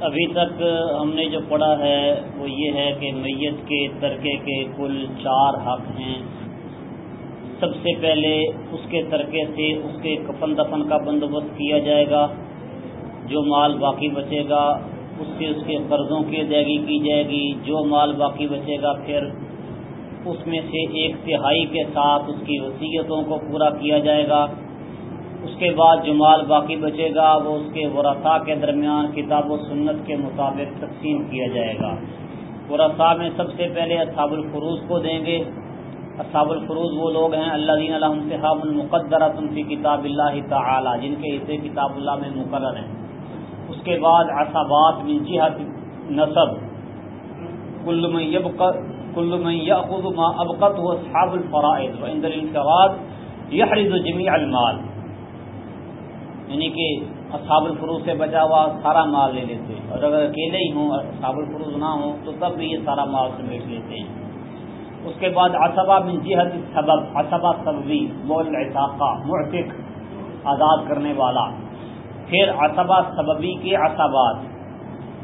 ابھی تک ہم نے جو پڑھا ہے وہ یہ ہے کہ میت کے ترکے کے کل چار حق ہیں۔ سب سے پہلے اس کے ترکے سے اس کے کفن دفن کا بندوبست کیا جائے گا۔ جو مال باقی بچے گا، اس سے اس کے قرضوں کی ادائیگی کی جائے گی۔ جو مال باقی بچے گا، پھر اس میں سے ایک تہائی کے ساتھ اس کی وصیتوں کو پورا کیا جائے گا۔ اس کے بعد جو مال باقی بچے گا، وہ اس کے ورثاء کے درمیان کتاب و سنت کے مطابق تقسیم کیا جائے گا۔ ورثاء میں سب سے پہلے اصحاب الفروز کو دیں گے۔ اصحاب الفروز وہ لوگ ہیں اللہ دین الحم صحاب المقدر فی کتاب اللہ تعالی، جن کے حصے کتاب اللہ میں مقرر ہیں۔ اس کے بعد اصابات من جہت نصب۔ کل من کل من یاخذ ما ابقت اصحاب الفرائض وعند الانفراد يحرز جميع المال۔ یعنی کہ اصحاب الفروز سے بچا ہوا سارا مال لے لیتے ہیں۔ اور اگر اکیلے ہی ہوں، اصحاب الفروز نہ ہوں، تو تب بھی یہ سارا مال سمیٹ لیتے ہیں۔ اس کے بعد اسبا من جہت سبب اسبا سببی مول اعتاقہ معتق، آزاد کرنے والا۔ پھر اسبا سببی کے اسبات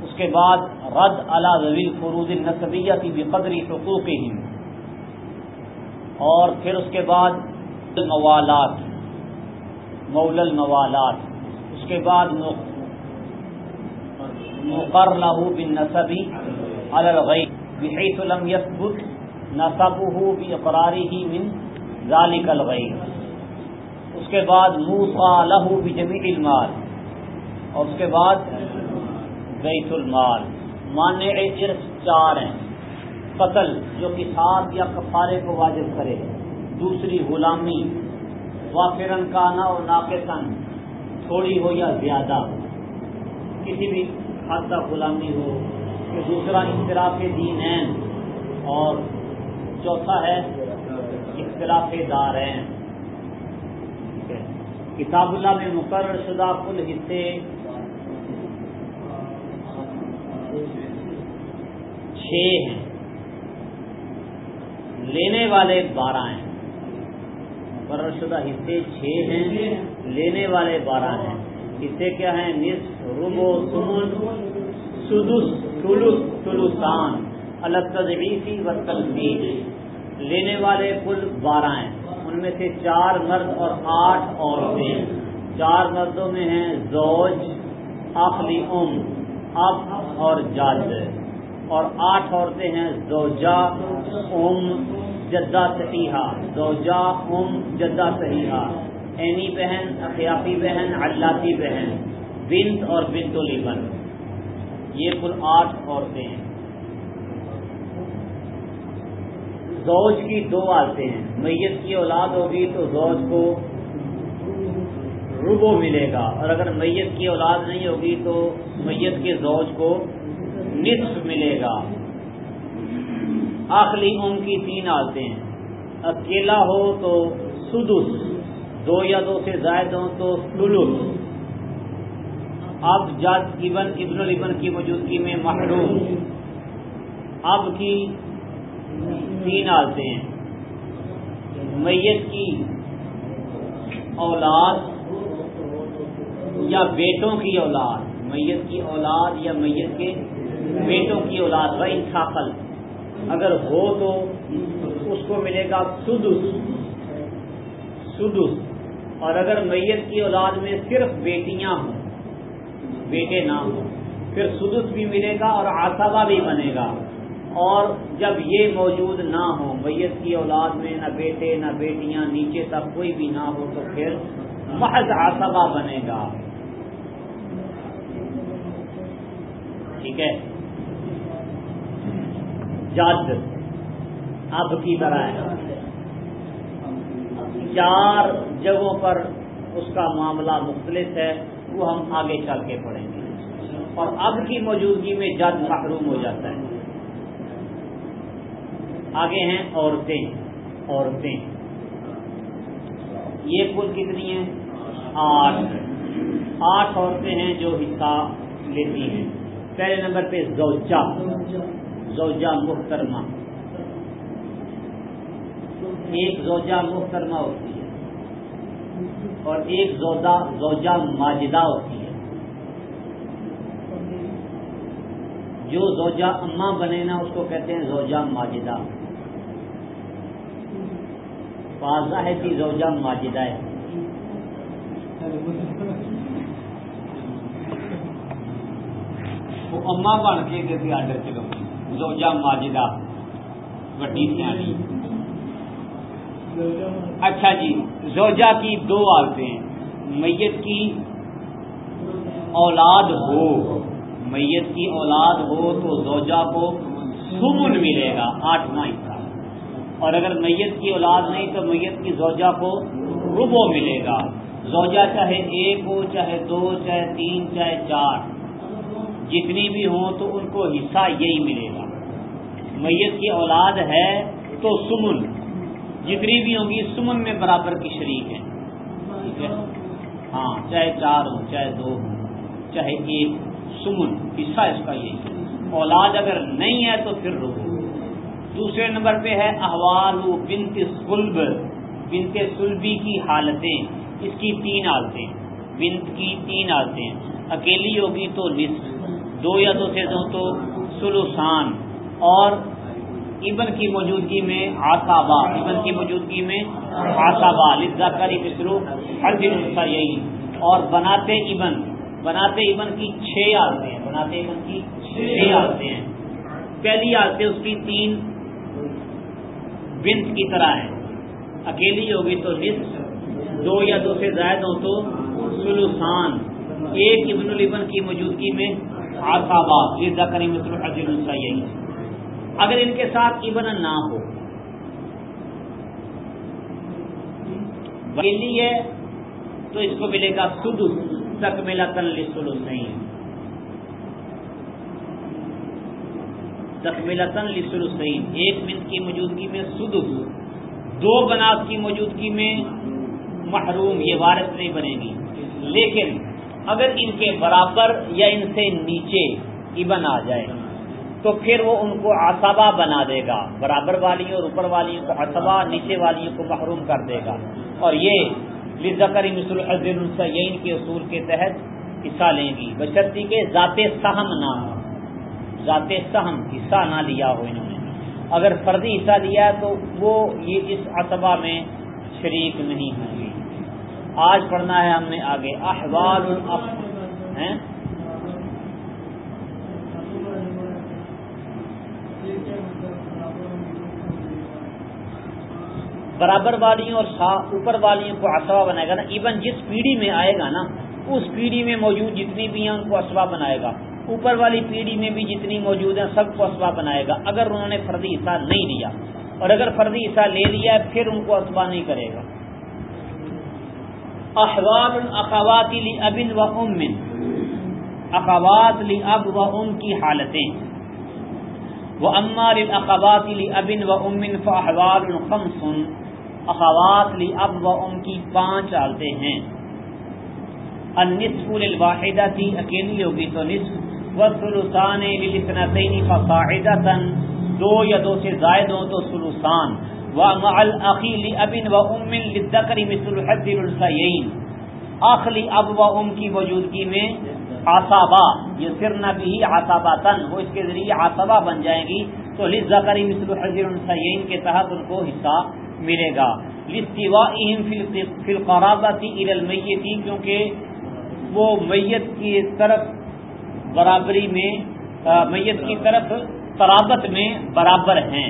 اس کے بعد رد علا ضویل فروز نصبیتی بقدری حقوق اور پھر اس کے بعد موالات۔ مول الموالات، اس کے بعد مقر له بالنسب على الغيب بحيث لم يثبت نسبه باقراره من ذلك الغيب اس کے بعد موسى له بجميع المال، اور اس کے بعد بیت المال۔ مانع ارث چار ہیں۔ قتل، جو قصاص یا کفارے کو واجب کرے۔ دوسری غلامی وافرن کا نہ اور ناقصن تھوڑی ہو یا زیادہ کسی بھی حد تک غلامی ہو کہ دوسرا اختلاف دین ہے اور چوتھا ہے اختلاف دارین کتاب اللہ میں مقرر شدہ کل حصے چھ ہیں۔ لینے والے بارہ ہیں۔ مقرر شدہ حصے چھ ہیں، لینے والے بارہ ہیں۔ حصے کیا ہیں؟ نصف ربو سمن سدس، تلس و تلفیق لینے والے کل بارہ ہیں۔ ان میں سے چار مرد اور آٹھ عورتیں چار مردوں میں ہیں زوج اخلی ام، اب اور جج اور آٹھ عورتیں ہیں زوجا ام جدہ صحیحہ زوجا ام جدہ صحیحہ۔ اینی بہن اخیافی بہن علاتی بہن۔ بنت اور بنت البن یہ کل آٹھ عورتیں ہیں۔ زوج کی دو عادتیں ہیں۔ میت کی اولاد ہوگی تو زوج کو ربو ملے گا۔ اور اگر میت کی اولاد نہیں ہوگی تو میت کے زوج کو نصف ملے گا۔ آخری ام کی تین عادتیں ہیں۔ اکیلا ہو تو سدس، دو یا دو سے زائد ہوں تو سلس۔ اب جج ابن ابن البن کی موجودگی میں محروم۔ اب کی تین عادتیں ہیں۔ میت کی اولاد یا بیٹوں کی اولاد۔ میت کی اولاد یا میت کے بیٹوں کی اولاد و انصافل اگر ہو تو اس کو ملے گا سدس۔ سدس۔ اور اگر میت کی اولاد میں صرف بیٹیاں ہوں، بیٹے نہ ہوں، پھر سدس بھی ملے گا اور آسابا بھی بنے گا۔ اور جب یہ موجود نہ ہو، میت کی اولاد میں نہ بیٹے نہ بیٹیاں، نیچے تک کوئی بھی نہ ہو، تو پھر محض آسابا بنے گا۔ ٹھیک ہے؟ جد اب کی طرح ہے۔ چار جگہوں پر اس کا معاملہ مختلف ہے، وہ ہم آگے چل کے پڑھیں گے۔ اور اب کی موجودگی میں جد محروم ہو جاتا ہے۔ آگے ہیں عورتیں عورتیں۔ یہ کل کتنی ہیں؟ آٹھ۔ آٹھ عورتیں ہیں جو حصہ لیتی ہیں۔ پہلے نمبر پہ زوجہ۔ زوجہ محترمہ۔ ایک زوجہ محترمہ ہوتی ہے اور ایک زوجہ زوجہ ماجدہ ہوتی ہے۔ جو زوجہ اما بنے نا، اس کو کہتے ہیں زوجہ ماجدہ۔ واضح ہے کہ زوجہ ماجدہ ہے۔ وہ اما بن کے آڈر چلو زوجہ ماجدہ، وڈی سیانی اچھا جی زوجہ کی دو عادتیں، میت کی اولاد ہو، میت کی اولاد ہو تو زوجہ کو سمن ملے گا آٹھواں حصہ اور اگر میت کی اولاد نہیں تو میت کی زوجہ کو ربو ملے گا۔ زوجہ چاہے ایک ہو، چاہے دو، چاہے تین، چاہے چار۔ جتنی بھی ہوں تو ان کو حصہ یہی ملے گا۔ میت کی اولاد ہے تو سمن۔ جتنی بھی ہوں گی سمن میں برابر کی شریک ہے ٹھیک ہے؟ ہاں چاہے چار ہوں، چاہے دو ہوں، چاہے ایک، سمن، حصہ اس کا یہی۔ اولاد اگر نہیں ہے تو پھر رکو۔ دوسرے نمبر پہ ہے احوال بنت سلب۔ بنت سلبی کی حالتیں۔ اس کی تین حالتیں۔ بنت کی تین حالتیں۔ اکیلی ہوگی تو نصف۔ دو یا دو سے دو تو سلوسان اور ابن کی موجودگی میں آسابا ابن کی موجودگی میں آسابا لذا کری مصرو ہر دن اس کا یہی۔ اور بناتے ابن بناتے ابن کی چھ آتے ہیں، بناتے ابن کی چھ آتے ہیں۔ پہلی آتے اس کی تین بنت کی طرح ہیں۔ اکیلی ہوگی تو نصف، دو یا دو سے زائد ہو تو سلوسان۔ ایک ابن البن کی موجودگی میں آسابا لذا کری مصرو ہر اگر ان کے ساتھ ابن نہ ہو۔ وکیلی ہے، تو اس کو ملے گا سد تک ملا تن لسلو تکملا ایک منٹ کی موجودگی میں سد دو بناس کی موجودگی میں محروم، یہ وارث نہیں بنے گی۔ لیکن اگر ان کے برابر یا ان سے نیچے ابن آ جائے، تو پھر وہ ان کو آسابا بنا دے گا۔ برابر والیوں اور اوپر والیوں کو اسبا نیچے والیوں کو محروم کر دے گا۔ اور یہ لزکری مثل حضر السین کے اصول کے تحت حصہ لیں گی۔ بشرطی کے ذات سہم نہ ہو۔ ذات سہم حصہ نہ لیا ہو انہوں نے۔ اگر فردی حصہ لیا تو وہ یہ اس اسبا میں شریک نہیں ہوں گی آج پڑھنا ہے ہم نے آگے، احوال ہیں؟ برابر والیوں اور اوپر والیوں کو اسبا بنائے گا نا۔ ایون جس پیڑھی میں آئے گا نا، اس پیڑھی میں موجود جتنی بھی ہیں، ان کو اسبا بنائے گا۔ اوپر والی پیڑھی میں بھی جتنی موجود ہیں، سب کو اسبا بنائے گا۔ اگر انہوں نے فردی حصہ نہیں لیا اور اگر فردی حصہ لے لیا پھر ان کو اسبا نہیں کرے گا۔ احوال اخوات لی ابن و ام۔ اخوات لی اب و ام کی حالتیں۔ وہ امار الاخوات لی ابن و امن فاحوال خمس۔ اخوات لی اب و ام کی پانچ حالتیں ہیں۔ النصف للواحدہ تھی اکیلی ہوگی تو نصف۔ و والثلثان للاثنتين فصاعدة دو یا دو سے زائد ہو تو ثلثان۔ ومع الاخی لاب و ام للذکر مثل حد الانثیین اخلی اب و ام کی موجودگی میں عصابہ، یہ سرنا بھی عصاباتن وہ اس کے ذریعے عصبہ بن جائیں گی، تو للذکر مثل حد الانثیین کے تحت ان کو حصہ ملے گا۔ لاستوائهم فی القرابۃ الى المیت کیونکہ وہ میت کی طرف برابری میں میت کی طرف قرابت میں برابر ہیں۔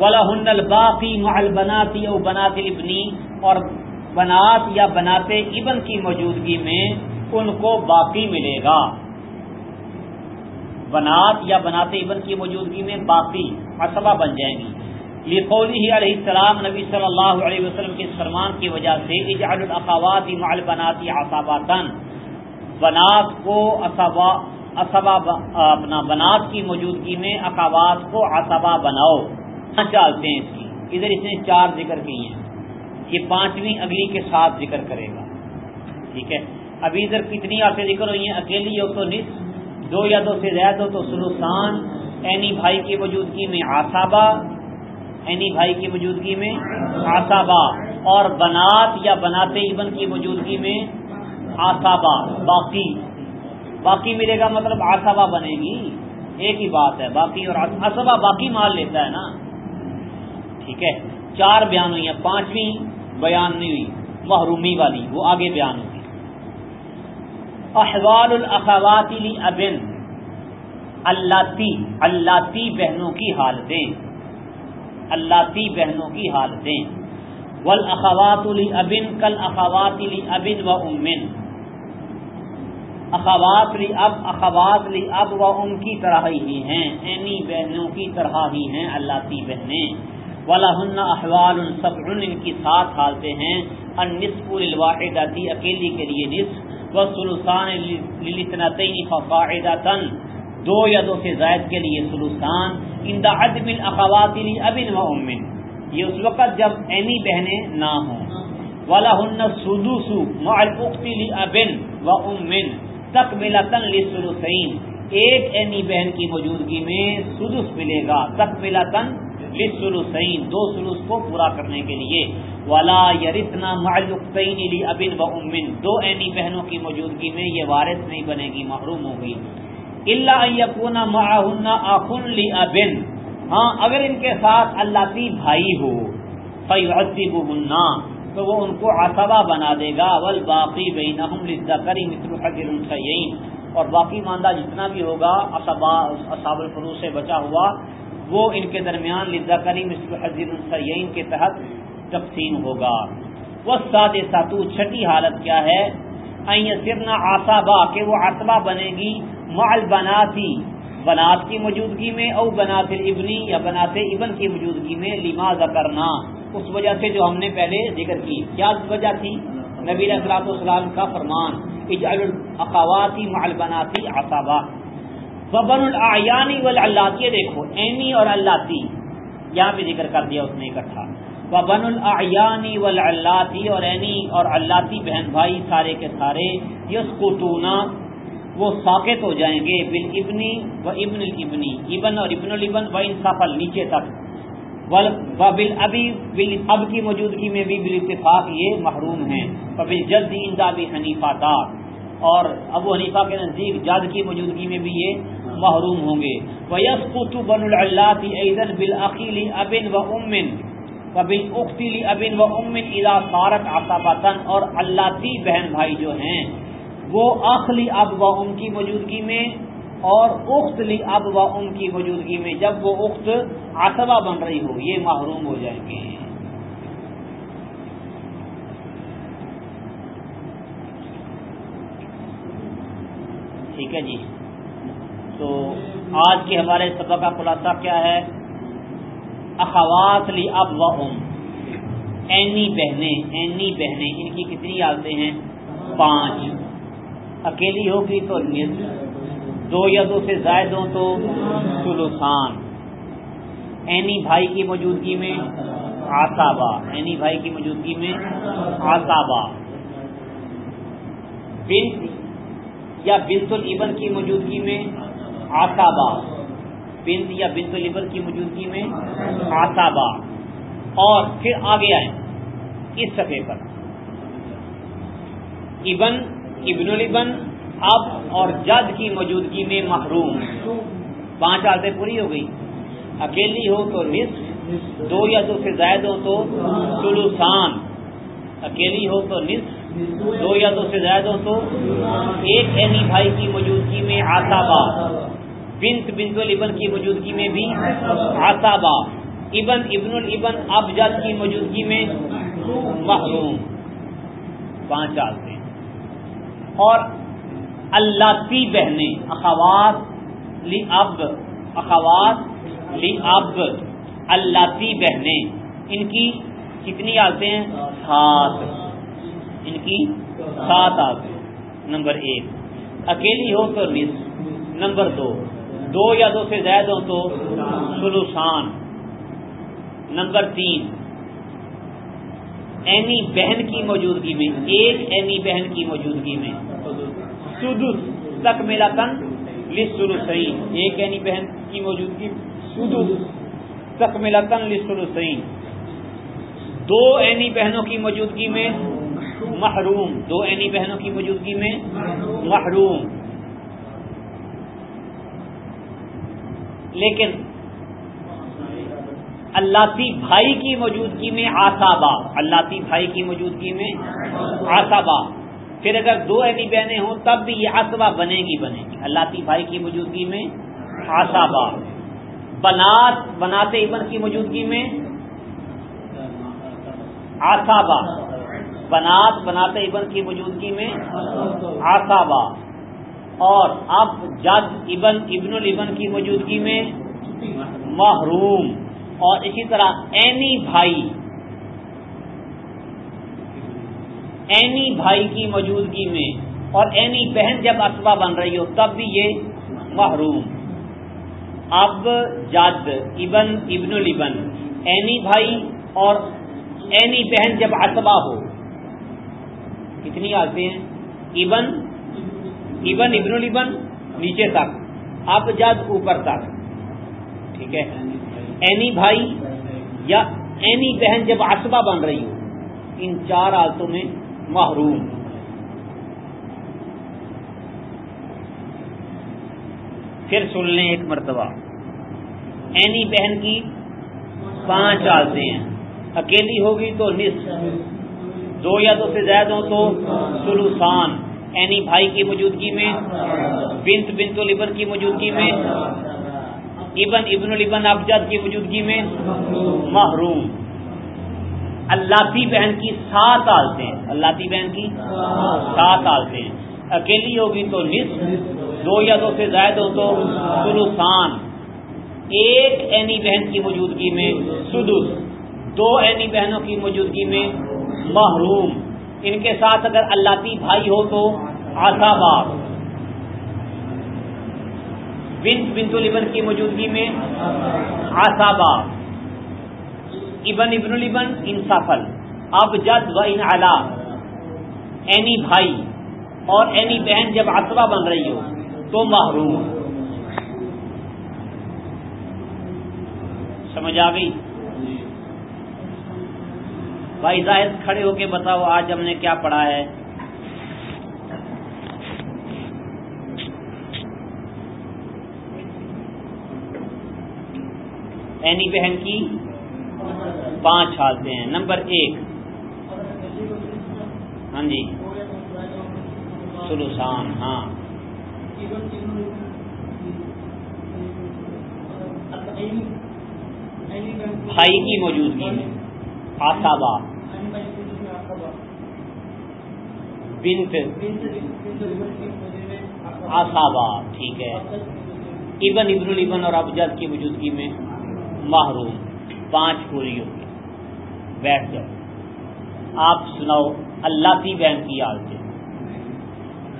ولا ہن الباقی محل بناتی او بنات ابنی اور بنات یا بناتے ابن کی موجودگی میں ان کو باقی ملے گا۔ بنات یا بناتے ابن کی موجودگی میں باقی اسبا بن جائیں گی۔ لقولی علیہ السلام نبی صلی اللہ علیہ وسلم کے فرمان کی وجہ سے اجعل الاخوات مع البنات عصاباتن بنات کو اسبا اسبا اپنا بنات کی موجودگی میں اخوات کو عصبا بناؤ۔ چالتے ہیں اس کی۔ ادھر اس نے چار ذکر کی ہیں۔ یہ پانچویں اگلی کے ساتھ ذکر کرے گا۔ ٹھیک ہے۔ ابھی ادھر کتنی آتے ذکر ہوئی ہیں؟ اکیلی ہو تو نصف، دو یا دو سے زیادہ ہو تو سلوسان۔ اینی بھائی کی موجودگی میں آسابا اینی بھائی کی موجودگی میں آسابا اور بنات یا بناتے ابن کی موجودگی میں آسابا باقی باقی ملے گا مطلب آسابا بنے گی۔ ایک ہی بات ہے، باقی اور اسبا باقی مال لیتا ہے نا۔ ٹھیک ہے؟ چار بیان ہوئی ہیں، پانچویں بیان نہیں ہوئی، محرومی والی، وہ آگے بیان ہوگی۔ احوال الاخوات ابن اللہ اللہ بہنوں کی حالتیں۔ اللہ بہنوں کی حالتیں۔ والاخوات ابن کل اخوات ابن و امن۔ اخوات لی اب، اخوات لی اب و ام کی طرح ہی ہیں، اینی بہنوں کی طرح ہی ہیں اللہ تی بہنیں۔ ولاحن احوال سب ان کی سات حالتیں ہیں۔ ان نصف الواحد اکیلی کے لیے نصف۔ و سلوسان للتنتین فقاعدتن دو یا دو سے زائد کے لیے سلوسان ان دا عدم الاخوات لی ابن و امن یہ اس وقت جب اینی بہنیں نہ ہوں۔ ولاحن سدوس مع الاخت لی ابن و امن تک ملا تن لسلوسین ایک اینی بہن کی موجودگی میں سدس ملے گا۔ تک ملا لسلوسین دو سلوس کو پورا کرنے کے لیے۔ ولا یرتنا معلوقین لی ابن و امن دو اینی بہنوں کی موجودگی میں یہ وارث نہیں بنے گی، محروم ہوگی اللہ یقون معہن آخن لی ابن ہاں اگر ان کے ساتھ اللہ تی بھائی ہو فیعذبہن تو وہ ان کو عصبہ بنا دے گا۔ ول باقی بین کری متر حجر اور باقی ماندہ جتنا بھی ہوگا اصاب الفروع سے بچا ہوا وہ ان کے درمیان لزا کری مصر حضر السین کے تحت تقسیم ہوگا۔ وہ سات ساتو، چھٹی حالت کیا ہے؟ سرنا آسابا کہ وہ عصبہ بنے گی مال بناتی بنات کی موجودگی میں، او بنات ابنی یا بنات ابن کی موجودگی میں، لما کرنا اس وجہ سے جو ہم نے پہلے ذکر کی۔ کیا وجہ تھی؟ نبی اخلاط والسلام کا فرمان اجعل الاخواتی مال بناتی آسابا وبن الیانی اللہ دیکھو اینی اور اللہ یہاں پہ ذکر کر دیا اس نے اکٹھا۔ وبن الیانی اللہ اور اینی اور اللہ بہن بھائی سارے کے سارے یس وہ ساکت ہو جائیں گے بل ابنی و ابن البنی ابن اور ابن البن و انصافل نیچے تک۔ بل ابھی بل اب کی موجودگی میں بھی بال اتفاق یہ محروم ہیں۔ بل جلد اندا بھی حنیفہ دار اور ابو حنیفہ کے نزدیک جد کی موجودگی میں بھی یہ محروم ہوں گے۔ ویس قطب بن اللہ عیدن بالعقیلی ابن و امن و بل اختیلی ابن و امن ادا فارت آصاباتن اور اللہ بہن بھائی جو ہیں، وہ اخلی اب و ام کی موجودگی میں اور اخت لی اب و ام کی موجودگی میں جب وہ اخت آسبا بن رہی ہو، یہ محروم ہو جائیں گے۔ ٹھیک ہے جی۔ تو آج کے ہمارے سبق کا خلاصہ کیا ہے؟ اخوات لی اب و ام اینی بہنیں اینی بہنیں، ان کی کتنی عادتیں ہیں؟ پانچ۔ اکیلی ہوگی تو نصف۔ دو یا دو سے زائد ہوں تو سلوسان۔ اینی بھائی کی موجودگی میں آسابا اینی بھائی کی موجودگی میں آسابا بنت یا بنت البن کی موجودگی میں آسابا بنت یا بنت البن کی موجودگی میں آسابا اور پھر آگے آئیں اس صفحے پر۔ ابن ابن البن اب اور جد کی موجودگی میں محروم۔ پانچ عادتیں پوری ہو گئی۔ اکیلی ہو تو نصف، دو یا دو سے زائد ہو تو سلوسان۔ اکیلی ہو تو نصف دو یا دو سے زائد ہو تو ایک اینی بھائی کی موجودگی میں آسابا بنت بنت البن کی موجودگی میں بھی آسابا ابن ابن البن اب جد کی موجودگی میں محروم۔ پانچ عادتیں اور اللہ تی بہنیں، اخوات لی اب اخوات لی اب اللہ تی بہنیں۔ ان کی کتنی آتے ہیں؟ سات۔ ان کی سات آتے نمبر ایک، اکیلی ہو تو نصف نمبر دو دو یا دو سے زائد ہو تو سلوسان۔ نمبر تین، اینی بہن کی موجودگی میں، ایک اینی بہن کی موجودگی میں۔ سدس تک میلا تن لسر ایک اینی بہن کی موجودگی سدس تک میلا تن لسر دو اینی بہنوں کی موجودگی میں محروم، دو اینی بہنوں کی موجودگی میں محروم۔ لیکن اللہ بھائی کی موجودگی میں آسابا اللہ بھائی کی موجودگی میں آسابا پھر اگر دو ایسی بہنیں ہوں، تب بھی یہ اسبا بنے گی بنے گی۔ اللہ بھائی کی موجودگی میں آسابا بنات بناتے ابن کی موجودگی میں آسابا بنات بناتے ابن کی موجودگی میں آسابا اور اب جد ابن ابن البن کی موجودگی میں محروم۔ اور اسی طرح اینی بھائی اینی بھائی کی موجودگی میں اور اینی بہن جب اسبا بن رہی ہو تب بھی یہ محروم۔ اب جد ابن ابن البن اینی بھائی اور اینی بہن جب اسبا ہو کتنی آتے ہیں؟ ابن ابن ابن البن نیچے تک۔ اب جد اوپر تک۔ ٹھیک ہے؟ اینی بھائی یا اینی بہن جب اسبا بن رہی ہو، ان چار حالتوں میں محروم۔ پھر سن لیں ایک مرتبہ۔ اینی بہن کی پانچ عادتیں ہیں۔ اکیلی ہوگی تو نصف۔ دو یا دو سے زائد ہوں تو سلوسان، اینی بھائی کی موجودگی میں، بنت بنت البن کی موجودگی میں، ابن ابن البن ابجد کی موجودگی میں محروم۔ اللہ بہن کی سات عالتیں اللہ بہن کی سات عالتیں اکیلی ہوگی تو نصف، دو یا دو سے زائد ہو تو سلوسان۔ ایک اینی بہن کی موجودگی میں سدس، دو اینی بہنوں کی موجودگی میں محروم۔ ان کے ساتھ اگر اللہ بھائی ہو تو آسابا بنت بنت البن کی موجودگی میں آسابا ابن ابن البن انصافل اب جد و ان اعلی اینی بھائی اور اینی بہن جب اسبا بن رہی ہو تو محروم۔ سمجھ آ گئی؟ بھائی زاہد کھڑے ہو کے بتاؤ، آج ہم نے کیا پڑھا ہے؟ اینی بہن کی پانچ حالتیں ہیں۔ نمبر ایک۔ ہاں جی۔ سلوسان ہاں۔ بھائی کی موجودگی میں۔ آسابا بنت آسابا ٹھیک ہے. ابن ابن البن اور ابجد کی موجودگی میں محروم. پانچ پوری ہوگی بیٹھ جاؤ. آپ سناؤ، اللہ کی بہن کی عادتیں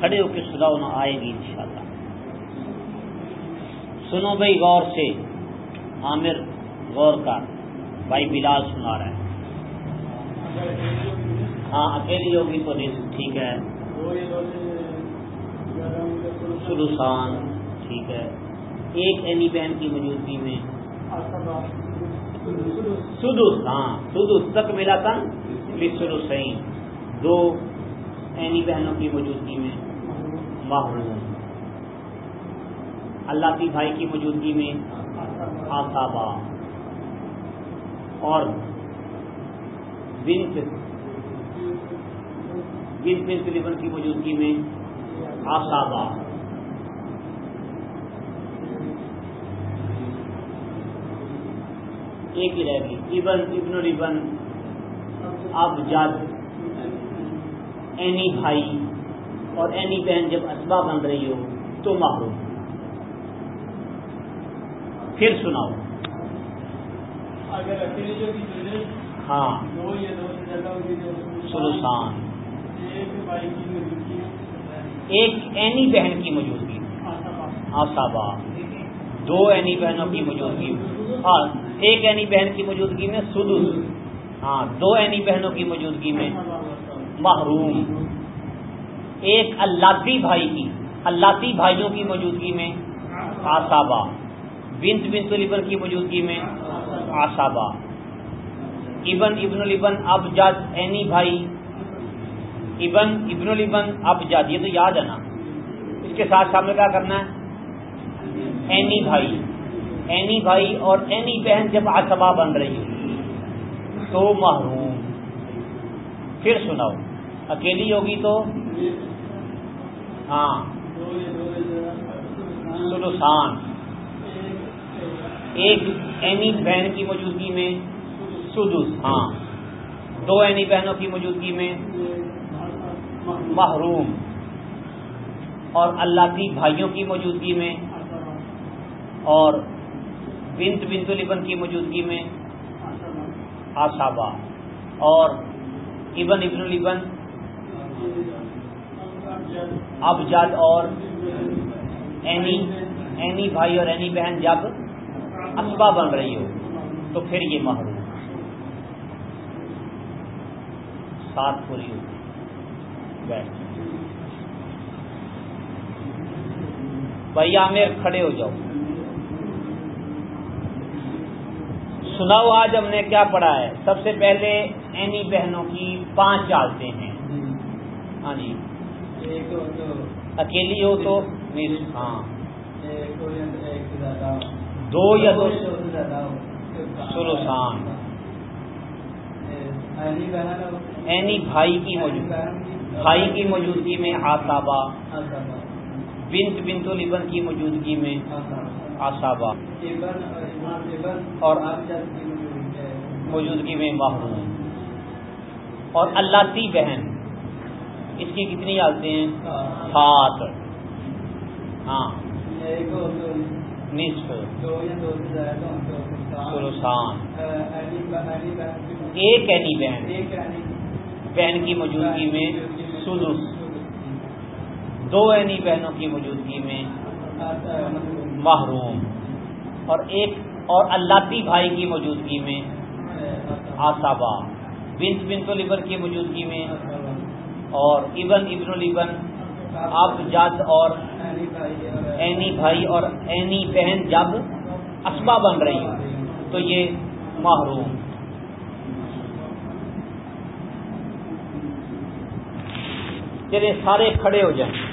کھڑے ہو کے سناؤ، نہ آئے گی انشاءاللہ. سنو بھائی، غور سے. عامر، غور کر. بھائی، بلال سنا رہا ہے. ہاں اکیلی ہوگی تو ٹھیک ہے۔ سلوسان، ٹھیک ہے۔ ایک اینی بہن کی موجودگی میں۔ سدس ہاں سدس تک ملا تھا۔ سلوسین دو اینی بہنوں کی موجودگی میں۔ محروم۔ اللہ کی بھائی کی موجودگی میں۔ آسابا۔ اور بنت بنت بنت لیبر کی موجودگی میں آسابا ایک ہی رہ گئی۔ ابن ابن البن اب جد اینی بھائی اور اینی بہن جب اسبا بن رہی ہو تو محروم پھر سناؤ۔ اگر اکیلے جو ہاں۔ سلوسان ایک اینی بہن کی موجودگی۔ آسابا دو اینی بہنوں کی موجودگی۔ ہاں ایک اینی بہن کی موجودگی میں سدس۔ ہاں دو اینی بہنوں کی موجودگی میں محروم۔ ایک اللہ بھائی کی اللہ بھائیوں کی موجودگی میں آسابا بنت بنت البن کی موجودگی میں آسابا ابن ابن البن اب جد اینی بھائی، ابن ابن البن اب جد یہ تو یاد ہے نا۔ اس کے ساتھ سامنے کیا کرنا ہے؟ اینی بھائی اینی بھائی اور اینی بہن جب اسبا بن رہی ہو، تو محروم۔ پھر سناؤ، اکیلی ہوگی تو؟ ہاں۔ سلوسان ایک اینی بہن کی موجودگی میں سدس ہاں۔ دو اینی بہنوں کی موجودگی میں محروم۔ اور اللہ کی بھائیوں کی موجودگی میں اور بنت بنت البن کی موجودگی میں آسابا۔ اور ابن ابن البن ابجد اور اینی اینی بھائی اور اینی بہن جب اسبا بن رہی ہو، تو پھر یہ محروم۔ سات پوری ہو بیٹھ بھائی عامر کھڑے ہو جاؤ۔ سناؤ آج ہم نے کیا پڑھا ہے؟ سب سے پہلے اینی بہنوں کی پانچ چالتے ہیں۔ ہاں جی۔ اکیلی ہو تو ہاں۔ دو یا دو۔ سلوسان اینی بھائی کی موجودگی بھائی کی موجودگی میں آسابا بنت بنت البن کی موجودگی میں آسابا اور موجودگی میں محروم۔ اور اللہ تی بہن اس کی کتنی حالتیں ہیں؟ سات۔ ہاں۔ نصف۔ سلوسان ایک اینی بہن۔ بہن کی موجودگی میں سلوس دو اینی بہنوں کی موجودگی میں محروم۔ اور ایک اور اللہ بھائی کی موجودگی میں آسابا بنت بنت البن کی موجودگی میں اور ابن ابن البن اب جد اور اینی بھائی اور اینی بہن جب اسبا بن رہی ہو تو یہ محروم۔ چلے سارے کھڑے ہو جائیں۔